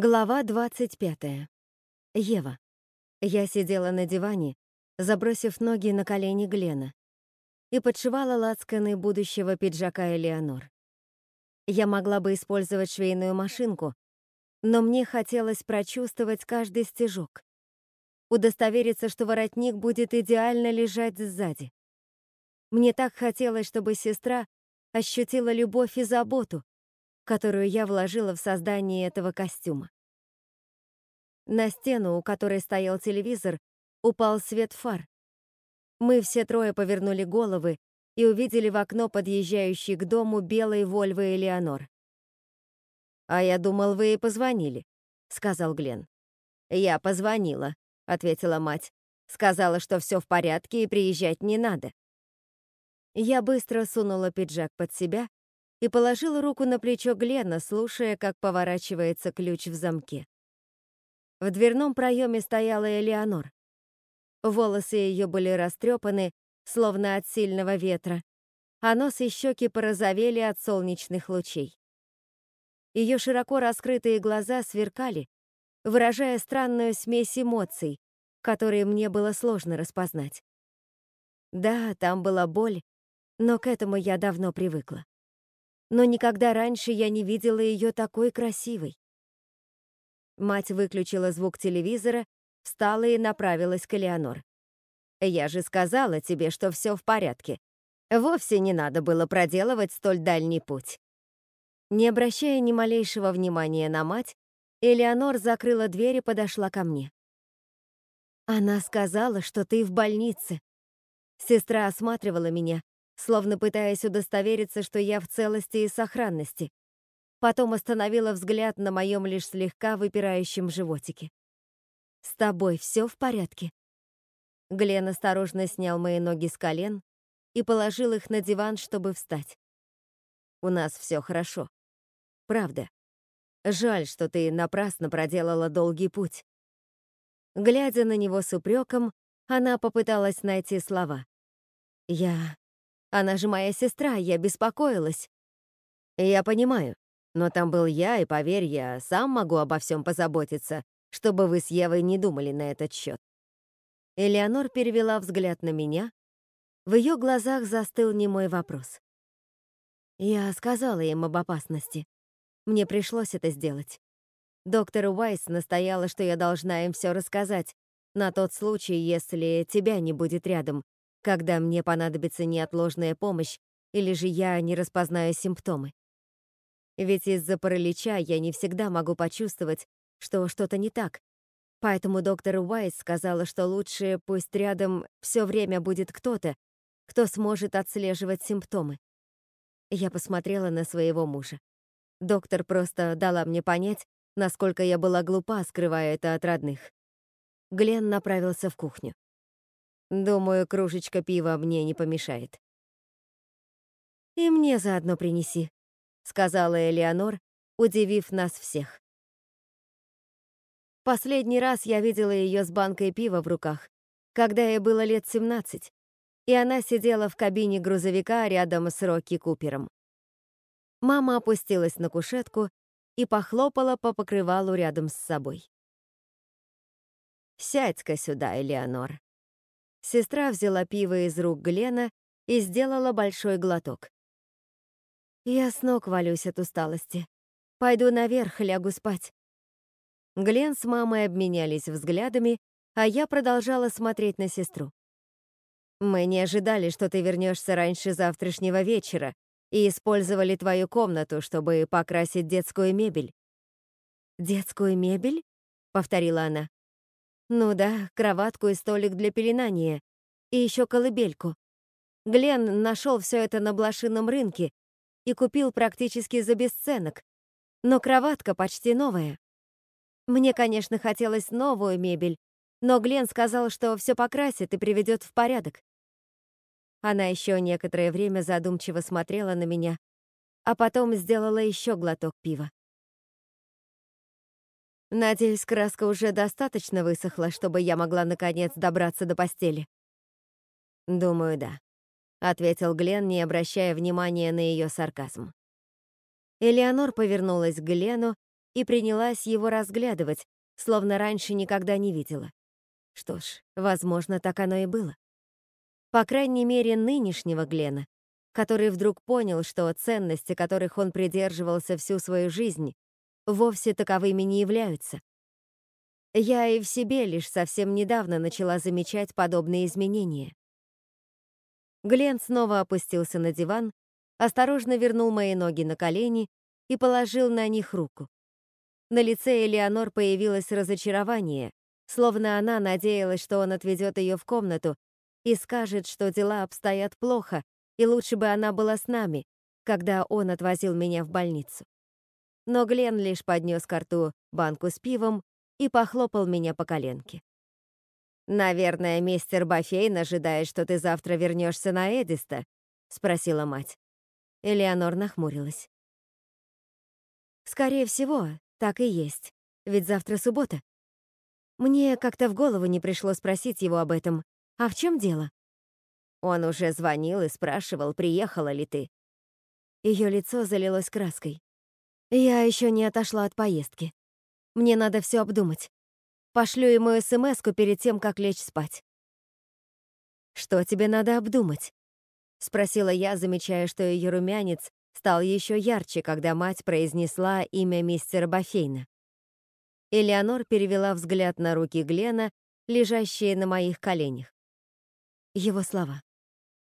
Глава 25. Ева. Я сидела на диване, забросив ноги на колени Глена, и подшивала лацканы будущего пиджака Элеонор. Я могла бы использовать швейную машинку, но мне хотелось прочувствовать каждый стежок, удостовериться, что воротник будет идеально лежать сзади. Мне так хотелось, чтобы сестра ощутила любовь и заботу, которую я вложила в создание этого костюма. На стену, у которой стоял телевизор, упал свет фар. Мы все трое повернули головы и увидели в окно подъезжающий к дому белой Вольво Элеонор. «А я думал, вы ей позвонили», — сказал Глен. «Я позвонила», — ответила мать. «Сказала, что все в порядке и приезжать не надо». Я быстро сунула пиджак под себя и положила руку на плечо Глена, слушая, как поворачивается ключ в замке. В дверном проеме стояла Элеонор. Волосы ее были растрепаны, словно от сильного ветра, а нос и щеки порозовели от солнечных лучей. Ее широко раскрытые глаза сверкали, выражая странную смесь эмоций, которые мне было сложно распознать. Да, там была боль, но к этому я давно привыкла но никогда раньше я не видела ее такой красивой. Мать выключила звук телевизора, встала и направилась к Элеонор. «Я же сказала тебе, что все в порядке. Вовсе не надо было проделывать столь дальний путь». Не обращая ни малейшего внимания на мать, Элеонор закрыла дверь и подошла ко мне. «Она сказала, что ты в больнице». Сестра осматривала меня, словно пытаясь удостовериться, что я в целости и сохранности. Потом остановила взгляд на моем лишь слегка выпирающем животике. «С тобой все в порядке?» Глен осторожно снял мои ноги с колен и положил их на диван, чтобы встать. «У нас все хорошо. Правда. Жаль, что ты напрасно проделала долгий путь». Глядя на него с упреком, она попыталась найти слова. «Я... Она же моя сестра, я беспокоилась. Я понимаю, но там был я, и поверь, я сам могу обо всем позаботиться, чтобы вы с Евой не думали на этот счет. Элеонор перевела взгляд на меня. В ее глазах застыл немой вопрос. Я сказала им об опасности. Мне пришлось это сделать. Доктор Уайс настояла, что я должна им все рассказать, на тот случай, если тебя не будет рядом, когда мне понадобится неотложная помощь или же я не распознаю симптомы. Ведь из-за паралича я не всегда могу почувствовать, что что-то не так. Поэтому доктор Уайс сказала, что лучше пусть рядом все время будет кто-то, кто сможет отслеживать симптомы. Я посмотрела на своего мужа. Доктор просто дала мне понять, насколько я была глупа, скрывая это от родных. Глен направился в кухню. Думаю, кружечка пива мне не помешает. «И мне заодно принеси», — сказала Элеонор, удивив нас всех. Последний раз я видела ее с банкой пива в руках, когда ей было лет 17, и она сидела в кабине грузовика рядом с Рокки Купером. Мама опустилась на кушетку и похлопала по покрывалу рядом с собой. «Сядь-ка сюда, Элеонор», Сестра взяла пиво из рук Глена и сделала большой глоток. Я с ног валюсь от усталости. Пойду наверх, лягу спать. Глен с мамой обменялись взглядами, а я продолжала смотреть на сестру. Мы не ожидали, что ты вернешься раньше завтрашнего вечера и использовали твою комнату, чтобы покрасить детскую мебель. «Детскую мебель?» — повторила она. Ну да, кроватку и столик для пеленания. И еще колыбельку. Глен нашел все это на блошином рынке и купил практически за бесценок. Но кроватка почти новая. Мне, конечно, хотелось новую мебель, но Глен сказал, что все покрасит и приведет в порядок. Она еще некоторое время задумчиво смотрела на меня, а потом сделала еще глоток пива. Надеюсь, краска уже достаточно высохла, чтобы я могла наконец добраться до постели. Думаю, да, ответил Глен, не обращая внимания на ее сарказм. Элеонор повернулась к Глену и принялась его разглядывать, словно раньше никогда не видела. Что ж, возможно, так оно и было. По крайней мере, нынешнего Глена, который вдруг понял, что ценности, которых он придерживался всю свою жизнь, вовсе таковыми не являются. Я и в себе лишь совсем недавно начала замечать подобные изменения. Глен снова опустился на диван, осторожно вернул мои ноги на колени и положил на них руку. На лице Элеонор появилось разочарование, словно она надеялась, что он отведет ее в комнату и скажет, что дела обстоят плохо, и лучше бы она была с нами, когда он отвозил меня в больницу. Но Глен лишь поднес к рту банку с пивом и похлопал меня по коленке. «Наверное, мистер Бафейн ожидает, что ты завтра вернешься на Эдиста?» — спросила мать. Элеонор нахмурилась. «Скорее всего, так и есть, ведь завтра суббота. Мне как-то в голову не пришло спросить его об этом. А в чем дело?» Он уже звонил и спрашивал, приехала ли ты. Ее лицо залилось краской. Я еще не отошла от поездки. Мне надо все обдумать. Пошлю ему смс перед тем, как лечь спать. «Что тебе надо обдумать?» — спросила я, замечая, что ее румянец стал еще ярче, когда мать произнесла имя мистера Бафейна. Элеонор перевела взгляд на руки Глена, лежащие на моих коленях. Его слова.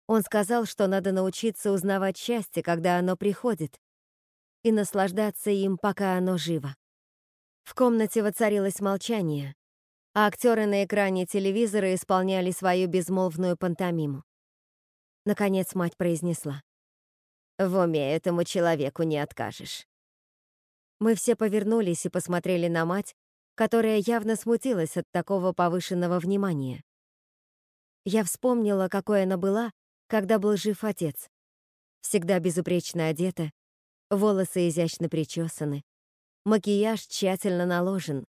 Он сказал, что надо научиться узнавать счастье, когда оно приходит, и наслаждаться им, пока оно живо. В комнате воцарилось молчание, а актеры на экране телевизора исполняли свою безмолвную пантомиму. Наконец мать произнесла. «В уме этому человеку не откажешь». Мы все повернулись и посмотрели на мать, которая явно смутилась от такого повышенного внимания. Я вспомнила, какой она была, когда был жив отец. Всегда безупречно одета, волосы изящно причесаны, Макияж тщательно наложен.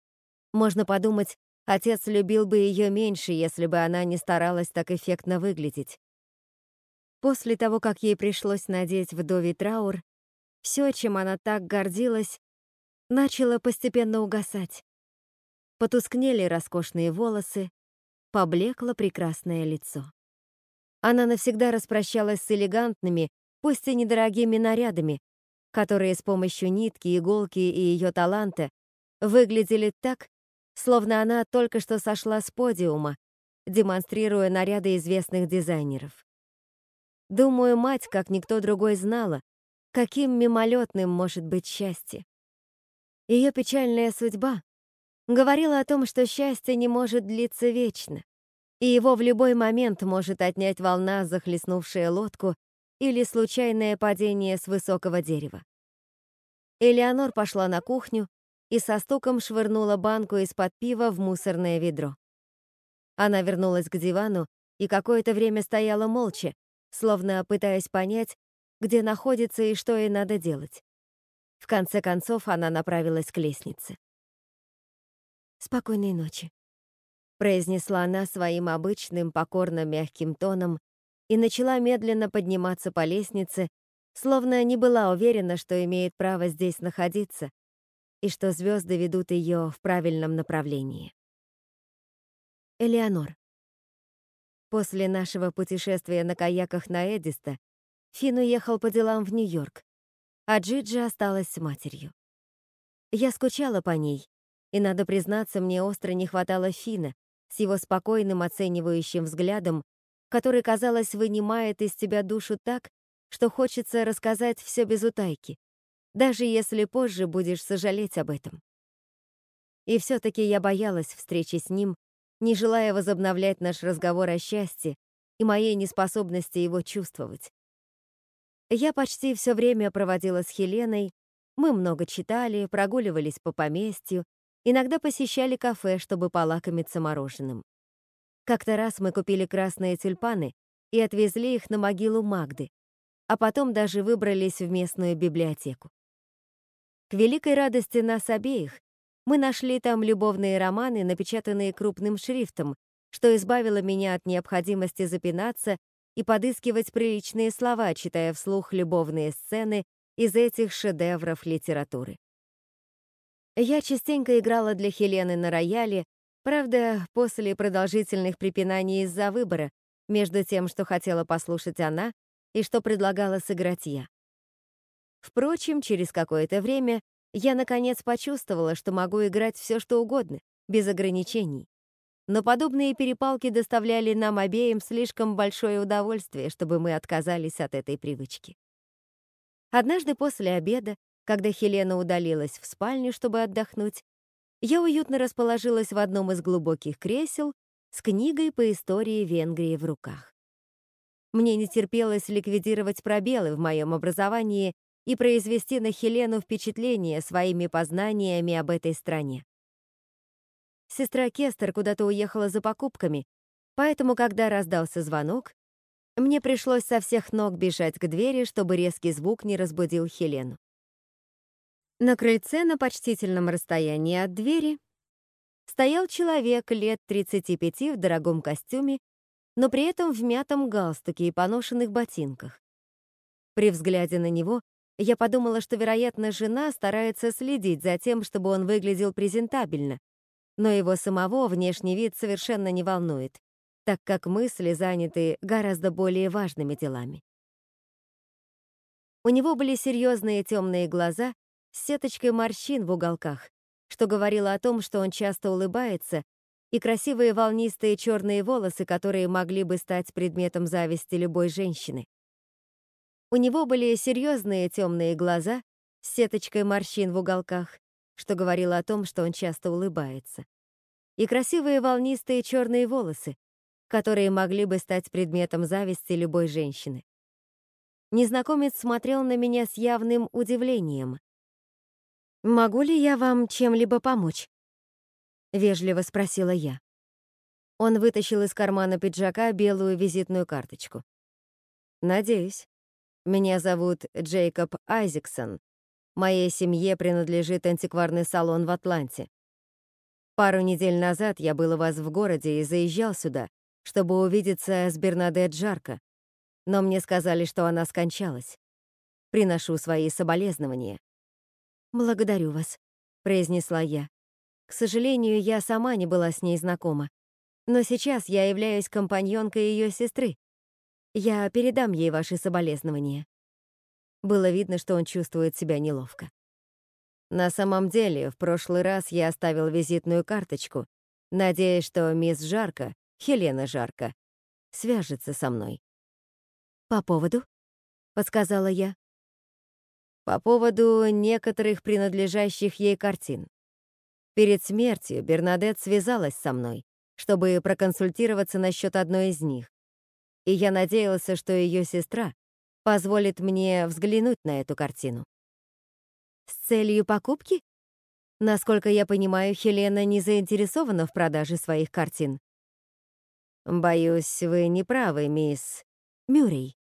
Можно подумать, отец любил бы ее меньше, если бы она не старалась так эффектно выглядеть. После того, как ей пришлось надеть вдовий траур, все, чем она так гордилась, начало постепенно угасать. Потускнели роскошные волосы, поблекло прекрасное лицо. Она навсегда распрощалась с элегантными, пусть и недорогими нарядами, которые с помощью нитки, иголки и ее таланта выглядели так, словно она только что сошла с подиума, демонстрируя наряды известных дизайнеров. Думаю, мать, как никто другой, знала, каким мимолетным может быть счастье. Ее печальная судьба говорила о том, что счастье не может длиться вечно, и его в любой момент может отнять волна, захлестнувшая лодку или случайное падение с высокого дерева. Элеонор пошла на кухню и со стуком швырнула банку из-под пива в мусорное ведро. Она вернулась к дивану и какое-то время стояла молча, словно пытаясь понять, где находится и что ей надо делать. В конце концов она направилась к лестнице. «Спокойной ночи», — произнесла она своим обычным покорно мягким тоном и начала медленно подниматься по лестнице, словно не была уверена, что имеет право здесь находиться и что звезды ведут ее в правильном направлении. Элеонор. После нашего путешествия на каяках на Эдиста Фин уехал по делам в Нью-Йорк, а Джиджи осталась с матерью. Я скучала по ней, и, надо признаться, мне остро не хватало Фина с его спокойным оценивающим взглядом который, казалось, вынимает из тебя душу так, что хочется рассказать все без утайки, даже если позже будешь сожалеть об этом. И все-таки я боялась встречи с ним, не желая возобновлять наш разговор о счастье и моей неспособности его чувствовать. Я почти все время проводила с Хеленой, мы много читали, прогуливались по поместью, иногда посещали кафе, чтобы полакомиться мороженым. Как-то раз мы купили красные тюльпаны и отвезли их на могилу Магды, а потом даже выбрались в местную библиотеку. К великой радости нас обеих мы нашли там любовные романы, напечатанные крупным шрифтом, что избавило меня от необходимости запинаться и подыскивать приличные слова, читая вслух любовные сцены из этих шедевров литературы. Я частенько играла для Хелены на рояле, правда, после продолжительных препинаний из-за выбора между тем, что хотела послушать она, и что предлагала сыграть я. Впрочем, через какое-то время я наконец почувствовала, что могу играть все что угодно, без ограничений. Но подобные перепалки доставляли нам обеим слишком большое удовольствие, чтобы мы отказались от этой привычки. Однажды после обеда, когда Хелена удалилась в спальню, чтобы отдохнуть, я уютно расположилась в одном из глубоких кресел с книгой по истории Венгрии в руках. Мне не терпелось ликвидировать пробелы в моем образовании и произвести на Хелену впечатление своими познаниями об этой стране. Сестра Кестер куда-то уехала за покупками, поэтому, когда раздался звонок, мне пришлось со всех ног бежать к двери, чтобы резкий звук не разбудил Хелену. На крыльце на почтительном расстоянии от двери стоял человек лет 35 в дорогом костюме, но при этом в мятом галстуке и поношенных ботинках. При взгляде на него я подумала, что, вероятно, жена старается следить за тем, чтобы он выглядел презентабельно, но его самого внешний вид совершенно не волнует, так как мысли заняты гораздо более важными делами. У него были серьезные темные глаза с сеточкой морщин в уголках, что говорило о том, что он часто улыбается, и красивые волнистые черные волосы, которые могли бы стать предметом зависти любой женщины. У него были серьезные темные глаза с сеточкой морщин в уголках, что говорило о том, что он часто улыбается, и красивые волнистые черные волосы, которые могли бы стать предметом зависти любой женщины. Незнакомец смотрел на меня с явным удивлением. «Могу ли я вам чем-либо помочь?» — вежливо спросила я. Он вытащил из кармана пиджака белую визитную карточку. «Надеюсь. Меня зовут Джейкоб Айзексон. Моей семье принадлежит антикварный салон в Атланте. Пару недель назад я был у вас в городе и заезжал сюда, чтобы увидеться с Бернадет Жарко, но мне сказали, что она скончалась. Приношу свои соболезнования. «Благодарю вас», — произнесла я. К сожалению, я сама не была с ней знакома, но сейчас я являюсь компаньонкой ее сестры, я передам ей ваши соболезнования. Было видно, что он чувствует себя неловко. На самом деле, в прошлый раз я оставил визитную карточку, надеясь, что мисс Жарко, Хелена Жарко, свяжется со мной. «По поводу?» — подсказала я. «По поводу некоторых принадлежащих ей картин. Перед смертью Бернадет связалась со мной, чтобы проконсультироваться насчет одной из них и я надеялся, что ее сестра позволит мне взглянуть на эту картину. С целью покупки? Насколько я понимаю, Хелена не заинтересована в продаже своих картин. Боюсь, вы не правы, мисс Мюррей.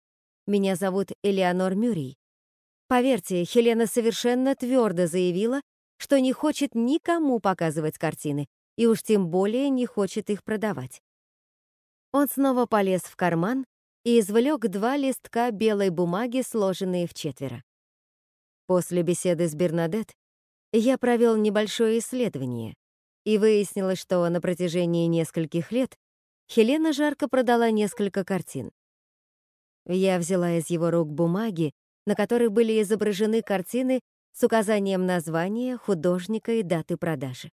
Меня зовут Элеонор Мюррей. Поверьте, Хелена совершенно твердо заявила, что не хочет никому показывать картины, и уж тем более не хочет их продавать. Он снова полез в карман и извлек два листка белой бумаги, сложенные в четверо. После беседы с Бернадет я провел небольшое исследование и выяснилось, что на протяжении нескольких лет Хелена жарко продала несколько картин. Я взяла из его рук бумаги, на которых были изображены картины с указанием названия, художника и даты продажи.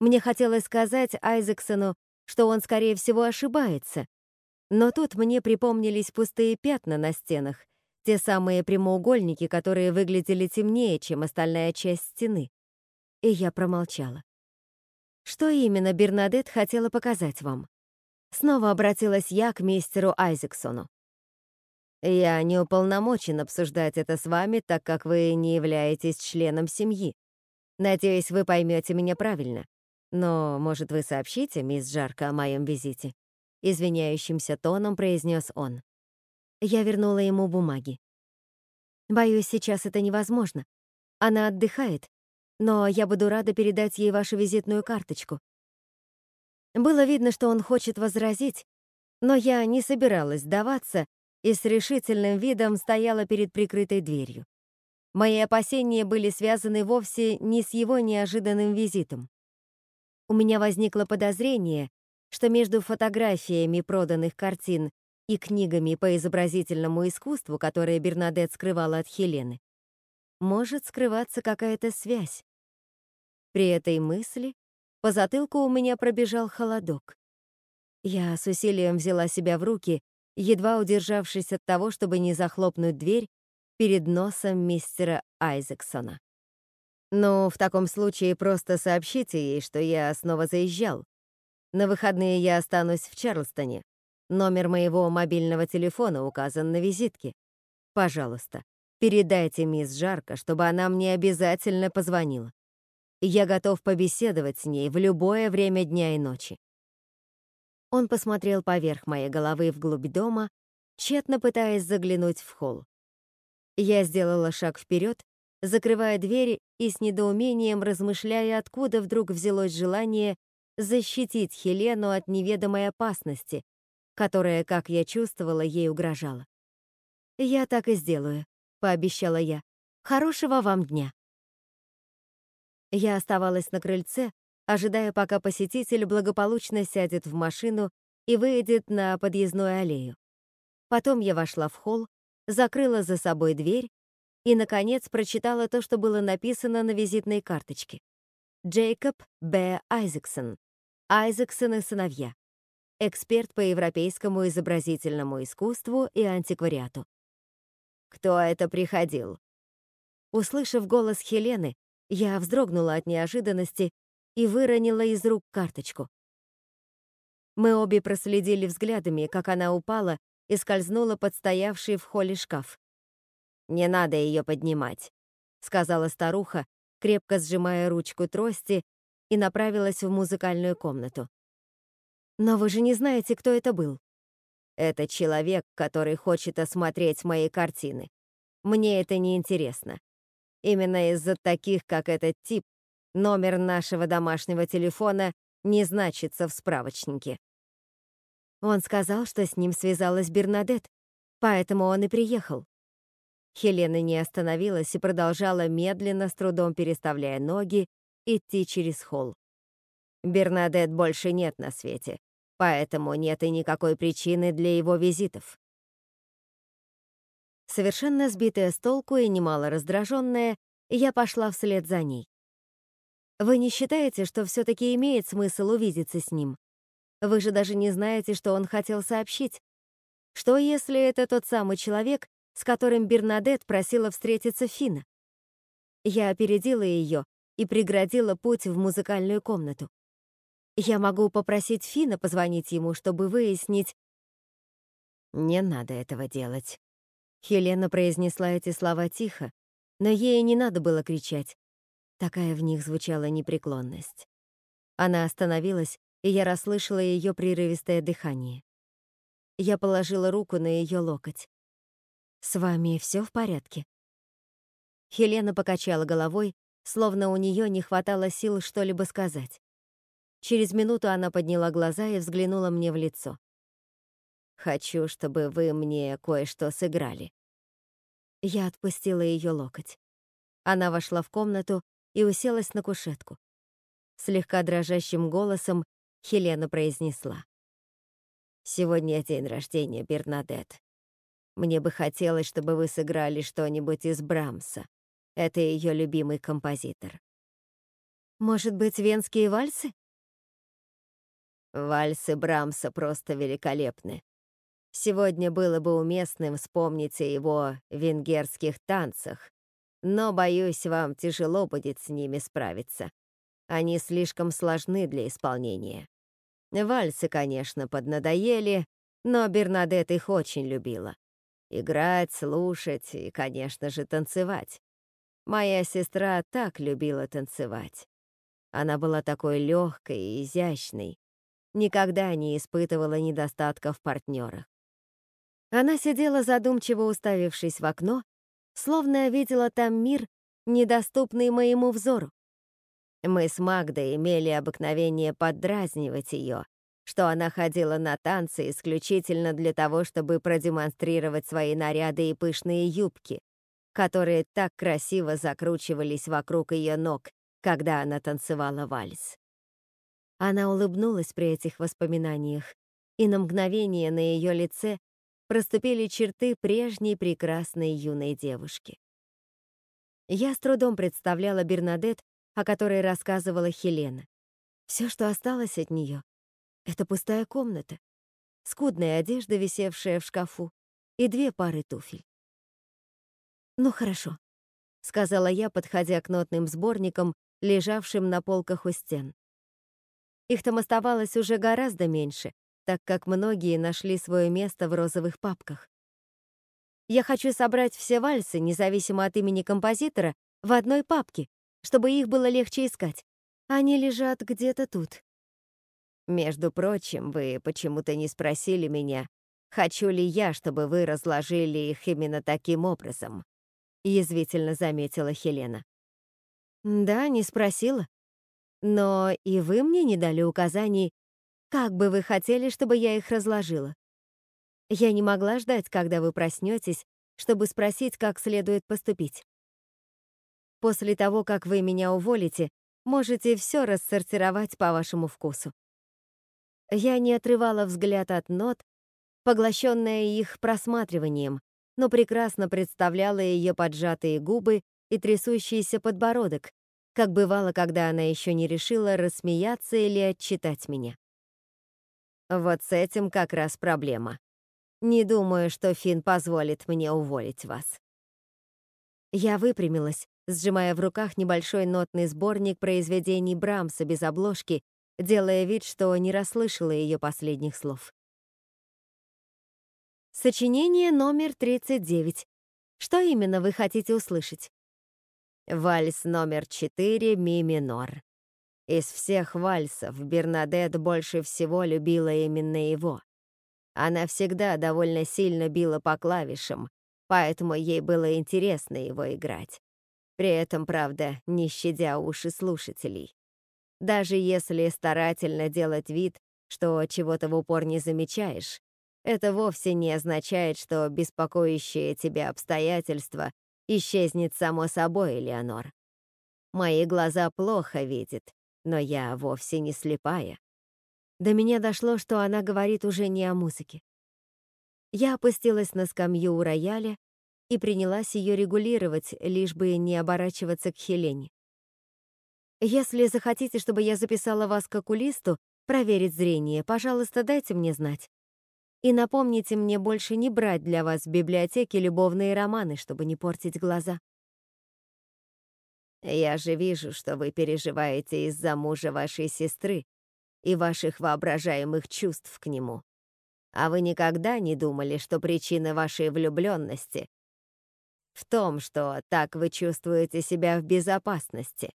Мне хотелось сказать Айзексону, что он, скорее всего, ошибается. Но тут мне припомнились пустые пятна на стенах, те самые прямоугольники, которые выглядели темнее, чем остальная часть стены. И я промолчала. Что именно Бернадет хотела показать вам? Снова обратилась я к мистеру Айзексону. Я не уполномочен обсуждать это с вами, так как вы не являетесь членом семьи. Надеюсь, вы поймете меня правильно. Но, может, вы сообщите, мисс Жарко, о моем визите?» Извиняющимся тоном произнес он. Я вернула ему бумаги. «Боюсь, сейчас это невозможно. Она отдыхает, но я буду рада передать ей вашу визитную карточку». Было видно, что он хочет возразить, но я не собиралась сдаваться и с решительным видом стояла перед прикрытой дверью. Мои опасения были связаны вовсе не с его неожиданным визитом. У меня возникло подозрение, что между фотографиями проданных картин и книгами по изобразительному искусству, которые Бернадет скрывала от Хелены, может скрываться какая-то связь. При этой мысли по затылку у меня пробежал холодок. Я с усилием взяла себя в руки, едва удержавшись от того, чтобы не захлопнуть дверь перед носом мистера Айзексона. «Ну, в таком случае просто сообщите ей, что я снова заезжал. На выходные я останусь в Чарльстоне. Номер моего мобильного телефона указан на визитке. Пожалуйста, передайте мисс Жарко, чтобы она мне обязательно позвонила. Я готов побеседовать с ней в любое время дня и ночи». Он посмотрел поверх моей головы вглубь дома, тщетно пытаясь заглянуть в холл. Я сделала шаг вперед закрывая двери и с недоумением размышляя, откуда вдруг взялось желание защитить Хелену от неведомой опасности, которая, как я чувствовала, ей угрожала. «Я так и сделаю», — пообещала я. «Хорошего вам дня». Я оставалась на крыльце, ожидая, пока посетитель благополучно сядет в машину и выйдет на подъездную аллею. Потом я вошла в холл, закрыла за собой дверь и, наконец, прочитала то, что было написано на визитной карточке. Джейкоб Б. Айзексон. Айзексон и сыновья. Эксперт по европейскому изобразительному искусству и антиквариату. «Кто это приходил?» Услышав голос Хелены, я вздрогнула от неожиданности и выронила из рук карточку. Мы обе проследили взглядами, как она упала и скользнула под стоявший в холле шкаф. «Не надо ее поднимать», — сказала старуха, крепко сжимая ручку трости, и направилась в музыкальную комнату. «Но вы же не знаете, кто это был». «Это человек, который хочет осмотреть мои картины. Мне это не интересно. Именно из-за таких, как этот тип, номер нашего домашнего телефона не значится в справочнике». Он сказал, что с ним связалась Бернадет, поэтому он и приехал. Хелена не остановилась и продолжала медленно, с трудом переставляя ноги, идти через холл. Бернадет больше нет на свете, поэтому нет и никакой причины для его визитов. Совершенно сбитая с толку и немало раздраженная, я пошла вслед за ней. Вы не считаете, что все-таки имеет смысл увидеться с ним? Вы же даже не знаете, что он хотел сообщить. Что если это тот самый человек, с которым Бернадет просила встретиться Фина. Я опередила ее и преградила путь в музыкальную комнату. Я могу попросить Фина позвонить ему, чтобы выяснить... Не надо этого делать. Хелена произнесла эти слова тихо, но ей не надо было кричать. Такая в них звучала непреклонность. Она остановилась, и я расслышала ее прерывистое дыхание. Я положила руку на ее локоть. «С вами все в порядке?» Хелена покачала головой, словно у нее не хватало сил что-либо сказать. Через минуту она подняла глаза и взглянула мне в лицо. «Хочу, чтобы вы мне кое-что сыграли». Я отпустила ее локоть. Она вошла в комнату и уселась на кушетку. Слегка дрожащим голосом Хелена произнесла. «Сегодня день рождения Бернадет. Мне бы хотелось, чтобы вы сыграли что-нибудь из Брамса. Это ее любимый композитор. Может быть, венские вальсы? Вальсы Брамса просто великолепны. Сегодня было бы уместным вспомнить о его венгерских танцах, но, боюсь, вам тяжело будет с ними справиться. Они слишком сложны для исполнения. Вальсы, конечно, поднадоели, но Бернадет их очень любила. Играть, слушать и, конечно же, танцевать. Моя сестра так любила танцевать. Она была такой легкой и изящной, никогда не испытывала недостатков в партнерах. Она сидела задумчиво уставившись в окно, словно видела там мир, недоступный моему взору. Мы с Магдой имели обыкновение поддразнивать ее, что она ходила на танцы исключительно для того, чтобы продемонстрировать свои наряды и пышные юбки, которые так красиво закручивались вокруг ее ног, когда она танцевала вальс. Она улыбнулась при этих воспоминаниях, и на мгновение на ее лице проступили черты прежней прекрасной юной девушки. Я с трудом представляла Бернадет, о которой рассказывала Хелена. Все, что осталось от нее, — это пустая комната, скудная одежда, висевшая в шкафу, и две пары туфель. «Ну хорошо», — сказала я, подходя к нотным сборникам, лежавшим на полках у стен. Их там оставалось уже гораздо меньше, так как многие нашли свое место в розовых папках. Я хочу собрать все вальсы, независимо от имени композитора, в одной папке, чтобы их было легче искать. Они лежат где-то тут. Между прочим, вы почему-то не спросили меня, хочу ли я, чтобы вы разложили их именно таким образом язвительно заметила Хелена. Да, не спросила. Но и вы мне не дали указаний, как бы вы хотели, чтобы я их разложила. Я не могла ждать, когда вы проснетесь, чтобы спросить, как следует поступить. После того, как вы меня уволите, можете все рассортировать по вашему вкусу. Я не отрывала взгляд от нот, поглощенная их просматриванием, но прекрасно представляла ее поджатые губы и трясущийся подбородок, как бывало, когда она еще не решила рассмеяться или отчитать меня. Вот с этим как раз проблема. Не думаю, что Финн позволит мне уволить вас. Я выпрямилась, сжимая в руках небольшой нотный сборник произведений Брамса без обложки, делая вид, что не расслышала ее последних слов. Сочинение номер 39. Что именно вы хотите услышать? Вальс номер 4 ми минор. Из всех вальсов Бернадет больше всего любила именно его. Она всегда довольно сильно била по клавишам, поэтому ей было интересно его играть. При этом, правда, не щадя уши слушателей. Даже если старательно делать вид, что чего-то в упор не замечаешь, это вовсе не означает, что беспокоящее тебя обстоятельство исчезнет само собой, Элеонор. Мои глаза плохо видят, но я вовсе не слепая. До меня дошло, что она говорит уже не о музыке. Я опустилась на скамью у рояля и принялась ее регулировать, лишь бы не оборачиваться к Хелене. Если захотите, чтобы я записала вас к окулисту, проверить зрение, пожалуйста, дайте мне знать. И напомните мне больше не брать для вас в библиотеке любовные романы, чтобы не портить глаза. Я же вижу, что вы переживаете из-за мужа вашей сестры и ваших воображаемых чувств к нему. А вы никогда не думали, что причина вашей влюбленности в том, что так вы чувствуете себя в безопасности?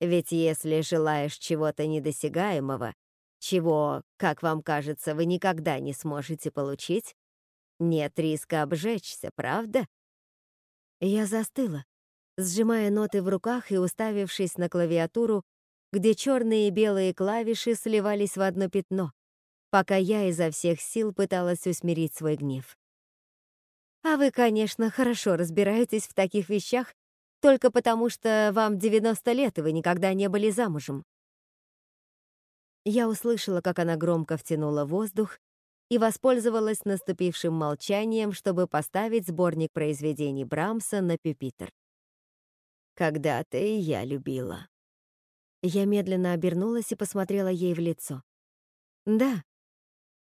Ведь если желаешь чего-то недосягаемого, чего, как вам кажется, вы никогда не сможете получить, нет риска обжечься, правда? Я застыла, сжимая ноты в руках и уставившись на клавиатуру, где черные и белые клавиши сливались в одно пятно, пока я изо всех сил пыталась усмирить свой гнев. А вы, конечно, хорошо разбираетесь в таких вещах только потому, что вам 90 лет, и вы никогда не были замужем. Я услышала, как она громко втянула воздух и воспользовалась наступившим молчанием, чтобы поставить сборник произведений Брамса на пюпитр. «Когда-то и я любила». Я медленно обернулась и посмотрела ей в лицо. «Да,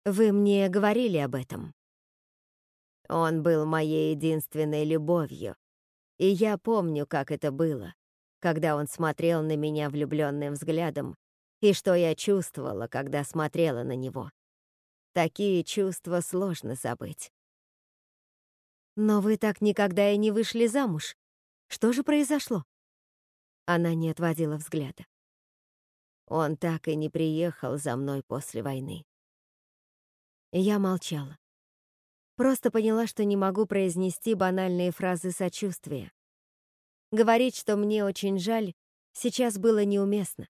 вы мне говорили об этом». Он был моей единственной любовью, и я помню, как это было, когда он смотрел на меня влюбленным взглядом и что я чувствовала, когда смотрела на него. Такие чувства сложно забыть. Но вы так никогда и не вышли замуж. Что же произошло? Она не отводила взгляда. Он так и не приехал за мной после войны. Я молчала. Просто поняла, что не могу произнести банальные фразы сочувствия. Говорить, что мне очень жаль, сейчас было неуместно.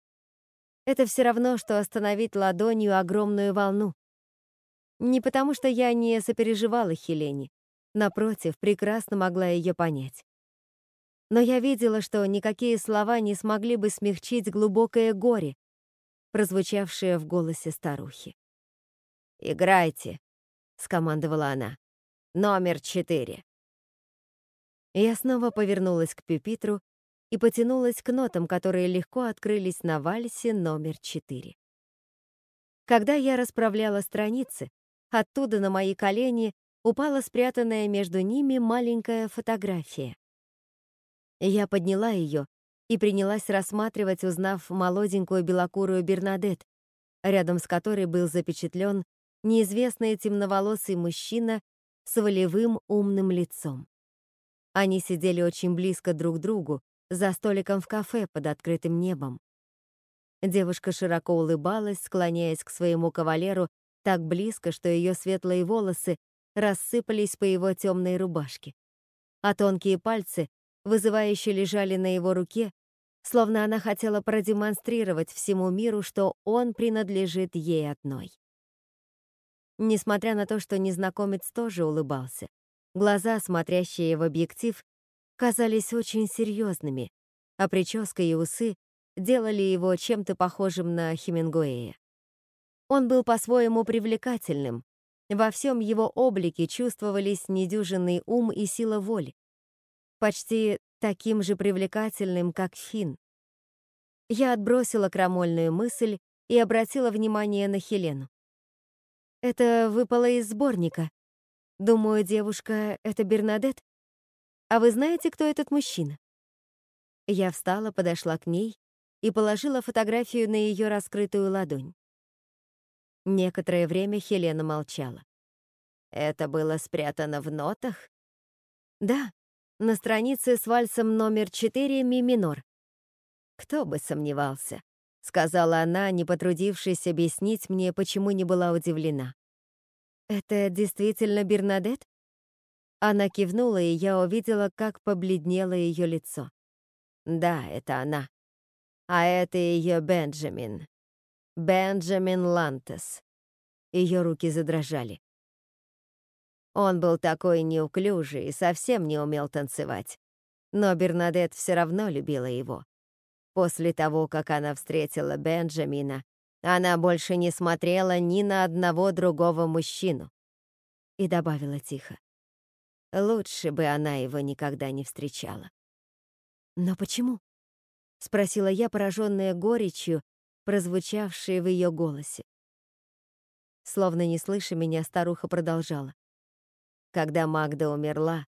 Это все равно, что остановить ладонью огромную волну. Не потому, что я не сопереживала Хелене. напротив, прекрасно могла ее понять. Но я видела, что никакие слова не смогли бы смягчить глубокое горе, прозвучавшее в голосе старухи. «Играйте», — скомандовала она. «Номер четыре». Я снова повернулась к пюпитру и потянулась к нотам, которые легко открылись на вальсе номер четыре. Когда я расправляла страницы, оттуда на мои колени упала спрятанная между ними маленькая фотография. Я подняла ее и принялась рассматривать, узнав молоденькую белокурую Бернадет, рядом с которой был запечатлен неизвестный темноволосый мужчина с волевым умным лицом. Они сидели очень близко друг к другу, за столиком в кафе под открытым небом. Девушка широко улыбалась, склоняясь к своему кавалеру так близко, что ее светлые волосы рассыпались по его темной рубашке, а тонкие пальцы вызывающе лежали на его руке, словно она хотела продемонстрировать всему миру, что он принадлежит ей одной. Несмотря на то, что незнакомец тоже улыбался, глаза, смотрящие в объектив, казались очень серьезными, а прическа и усы делали его чем-то похожим на Хемингуэя. Он был по-своему привлекательным. Во всем его облике чувствовались недюжинный ум и сила воли. Почти таким же привлекательным, как Фин. Я отбросила крамольную мысль и обратила внимание на Хелену. Это выпало из сборника. Думаю, девушка — это Бернадет. А вы знаете, кто этот мужчина? Я встала, подошла к ней и положила фотографию на ее раскрытую ладонь. Некоторое время Хелена молчала. «Это было спрятано в нотах?» «Да, на странице с вальсом номер 4 ми минор». «Кто бы сомневался», — сказала она, не потрудившись объяснить мне, почему не была удивлена. «Это действительно Бернадет?» Она кивнула, и я увидела, как побледнело ее лицо. «Да, это она», а это ее Бенджамин. Бенджамин Лантес. Ее руки задрожали. Он был такой неуклюжий и совсем не умел танцевать. Но Бернадет все равно любила его. После того, как она встретила Бенджамина, она больше не смотрела ни на одного другого мужчину. И добавила тихо. Лучше бы она его никогда не встречала. Но почему? — спросила я, пораженная горечью, прозвучавшей в ее голосе. Словно не слыша меня, старуха продолжала. Когда Магда умерла,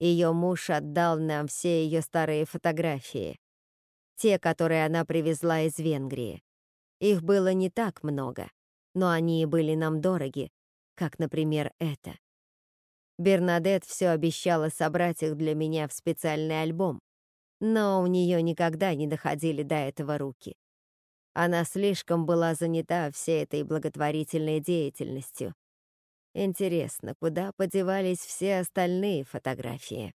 ее муж отдал нам все ее старые фотографии, те, которые она привезла из Венгрии. Их было не так много, но они были нам дороги, как, например, это. Бернадет все обещала собрать их для меня в специальный альбом, но у нее никогда не доходили до этого руки. Она слишком была занята всей этой благотворительной деятельностью. Интересно, куда подевались все остальные фотографии?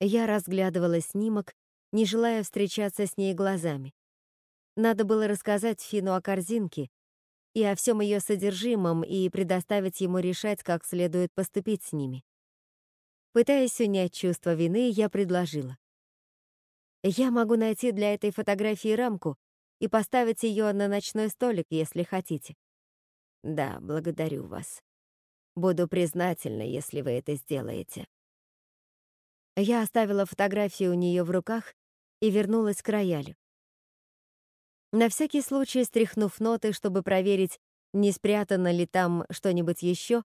Я разглядывала снимок, не желая встречаться с ней глазами. Надо было рассказать Фину о корзинке и о всем ее содержимом и предоставить ему решать, как следует поступить с ними. Пытаясь унять чувство вины, я предложила. Я могу найти для этой фотографии рамку и поставить ее на ночной столик, если хотите. Да, благодарю вас. Буду признательна, если вы это сделаете. Я оставила фотографию у нее в руках и вернулась к роялю. На всякий случай, стряхнув ноты, чтобы проверить, не спрятано ли там что-нибудь еще,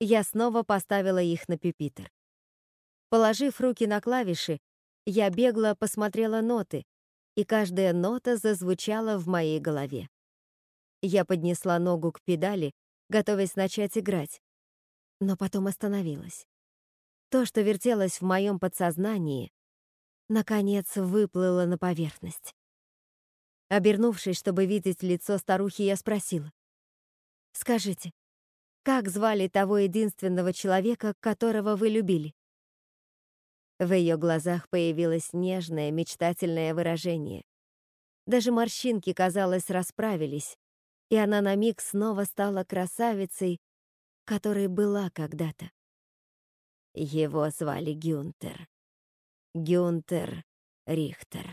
я снова поставила их на пюпитр. Положив руки на клавиши, я бегло посмотрела ноты, и каждая нота зазвучала в моей голове. Я поднесла ногу к педали, готовясь начать играть, но потом остановилась. То, что вертелось в моем подсознании, наконец выплыло на поверхность. Обернувшись, чтобы видеть лицо старухи, я спросила. «Скажите, как звали того единственного человека, которого вы любили?» В ее глазах появилось нежное, мечтательное выражение. Даже морщинки, казалось, расправились, и она на миг снова стала красавицей, которой была когда-то. Его звали Гюнтер. Гюнтер Рихтер.